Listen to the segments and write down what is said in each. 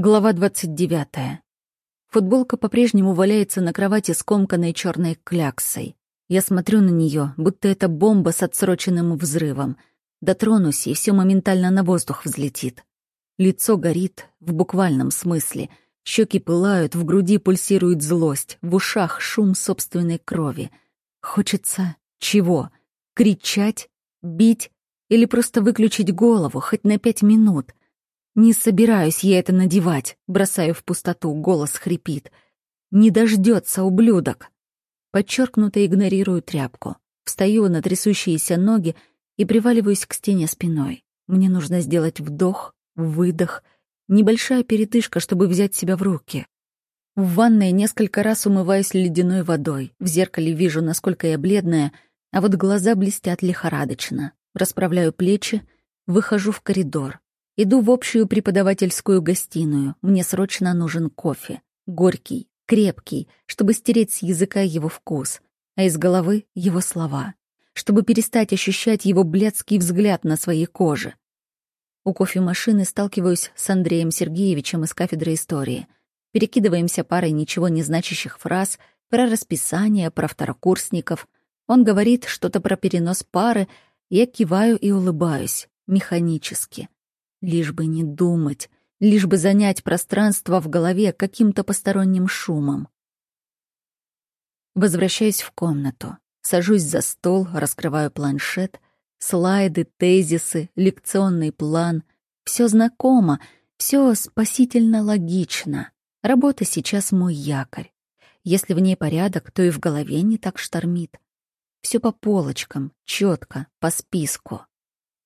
Глава 29. Футболка по-прежнему валяется на кровати скомканной черной кляксой. Я смотрю на нее, будто это бомба с отсроченным взрывом. Дотронусь, и все моментально на воздух взлетит. Лицо горит, в буквальном смысле. Щеки пылают, в груди пульсирует злость, в ушах шум собственной крови. Хочется чего? Кричать? Бить? Или просто выключить голову, хоть на пять минут? Не собираюсь я это надевать, бросаю в пустоту, голос хрипит. Не дождется, ублюдок. Подчеркнуто игнорирую тряпку. Встаю на трясущиеся ноги и приваливаюсь к стене спиной. Мне нужно сделать вдох, выдох, небольшая передышка, чтобы взять себя в руки. В ванной несколько раз умываюсь ледяной водой. В зеркале вижу, насколько я бледная, а вот глаза блестят лихорадочно. Расправляю плечи, выхожу в коридор. Иду в общую преподавательскую гостиную. Мне срочно нужен кофе. Горький, крепкий, чтобы стереть с языка его вкус, а из головы — его слова. Чтобы перестать ощущать его блядский взгляд на своей коже. У кофемашины сталкиваюсь с Андреем Сергеевичем из кафедры истории. Перекидываемся парой ничего не значащих фраз про расписание, про второкурсников. Он говорит что-то про перенос пары, я киваю и улыбаюсь, механически. Лишь бы не думать, лишь бы занять пространство в голове каким-то посторонним шумом. Возвращаюсь в комнату, сажусь за стол, раскрываю планшет, слайды, тезисы, лекционный план. Все знакомо, все спасительно логично. Работа сейчас мой якорь. Если в ней порядок, то и в голове не так штормит. Все по полочкам, четко, по списку.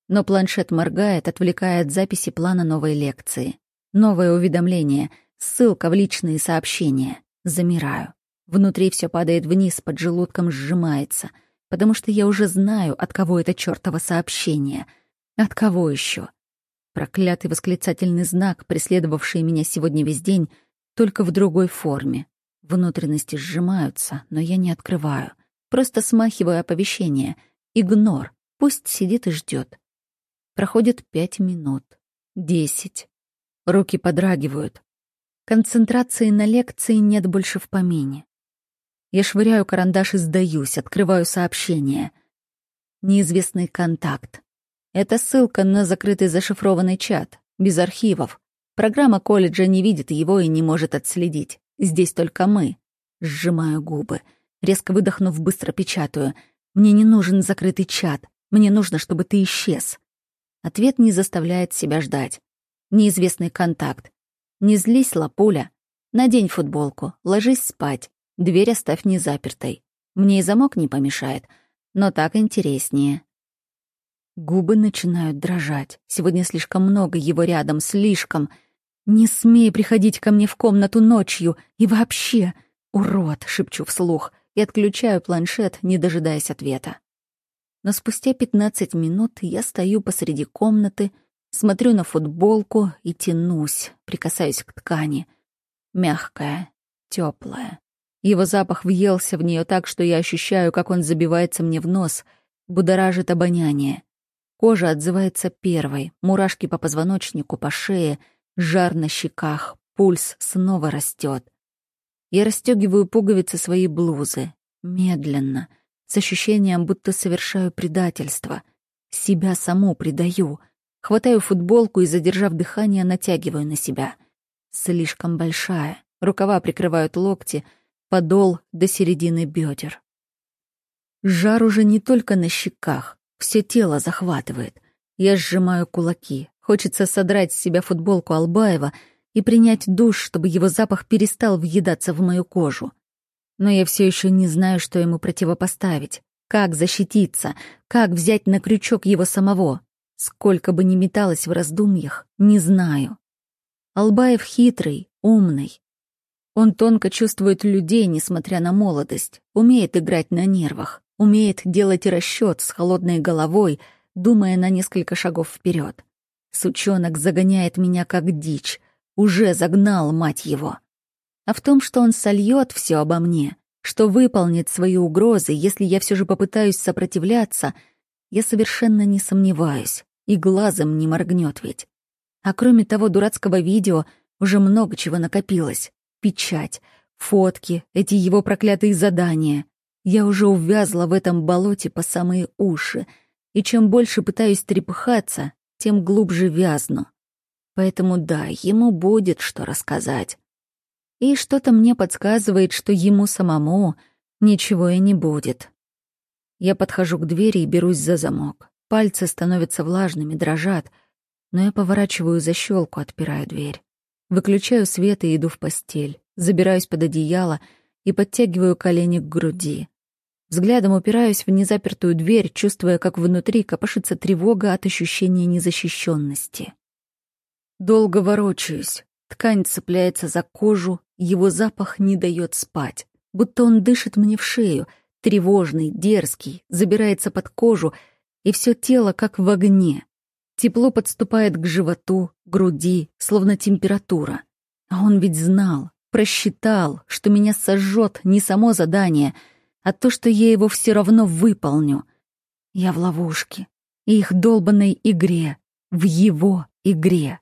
Но планшет моргает, отвлекая от записи плана новой лекции. Новое уведомление, ссылка в личные сообщения. Замираю. Внутри все падает вниз, под желудком сжимается, потому что я уже знаю, от кого это чёртово сообщение. От кого еще? Проклятый восклицательный знак, преследовавший меня сегодня весь день, только в другой форме. Внутренности сжимаются, но я не открываю. Просто смахиваю оповещение. Игнор. Пусть сидит и ждет. Проходит пять минут. Десять. Руки подрагивают. Концентрации на лекции нет больше в помине. Я швыряю карандаш и сдаюсь, открываю сообщение. Неизвестный контакт. Это ссылка на закрытый зашифрованный чат, без архивов. Программа колледжа не видит его и не может отследить. Здесь только мы. Сжимаю губы. Резко выдохнув, быстро печатаю. Мне не нужен закрытый чат. Мне нужно, чтобы ты исчез. Ответ не заставляет себя ждать. Неизвестный контакт. Не злись, лапуля. Надень футболку, ложись спать. Дверь оставь не запертой. Мне и замок не помешает, но так интереснее. Губы начинают дрожать. Сегодня слишком много его рядом, слишком. Не смей приходить ко мне в комнату ночью. И вообще, урод, шепчу вслух и отключаю планшет, не дожидаясь ответа. Но спустя 15 минут я стою посреди комнаты, смотрю на футболку и тянусь, прикасаюсь к ткани. Мягкая, теплая. Его запах въелся в нее так, что я ощущаю, как он забивается мне в нос, будоражит обоняние. Кожа отзывается первой, мурашки по позвоночнику, по шее, жар на щеках, пульс снова растет. Я расстегиваю пуговицы своей блузы. Медленно — с ощущением, будто совершаю предательство. Себя саму предаю. Хватаю футболку и, задержав дыхание, натягиваю на себя. Слишком большая. Рукава прикрывают локти, подол до середины бедер. Жар уже не только на щеках, все тело захватывает. Я сжимаю кулаки. Хочется содрать с себя футболку Албаева и принять душ, чтобы его запах перестал въедаться в мою кожу но я все еще не знаю, что ему противопоставить. Как защититься? Как взять на крючок его самого? Сколько бы ни металось в раздумьях, не знаю. Албаев хитрый, умный. Он тонко чувствует людей, несмотря на молодость, умеет играть на нервах, умеет делать расчет с холодной головой, думая на несколько шагов вперед. Сучонок загоняет меня как дичь, уже загнал, мать его а в том, что он сольет все обо мне, что выполнит свои угрозы, если я все же попытаюсь сопротивляться, я совершенно не сомневаюсь, и глазом не моргнет ведь. А кроме того дурацкого видео, Уже много чего накопилось. Печать, фотки, эти его проклятые задания. Я уже увязла в этом болоте по самые уши, и чем больше пытаюсь трепыхаться, тем глубже вязну. Поэтому да, ему будет что рассказать. И что-то мне подсказывает, что ему самому ничего и не будет. Я подхожу к двери и берусь за замок. Пальцы становятся влажными, дрожат, но я поворачиваю защелку, отпираю дверь. Выключаю свет и иду в постель. Забираюсь под одеяло и подтягиваю колени к груди. Взглядом упираюсь в незапертую дверь, чувствуя, как внутри копошится тревога от ощущения незащищенности. Долго ворочаюсь. Ткань цепляется за кожу, его запах не дает спать. Будто он дышит мне в шею, тревожный, дерзкий, забирается под кожу, и все тело как в огне. Тепло подступает к животу, груди, словно температура. А он ведь знал, просчитал, что меня сожжет не само задание, а то, что я его все равно выполню. Я в ловушке, и их долбанной игре, в его игре.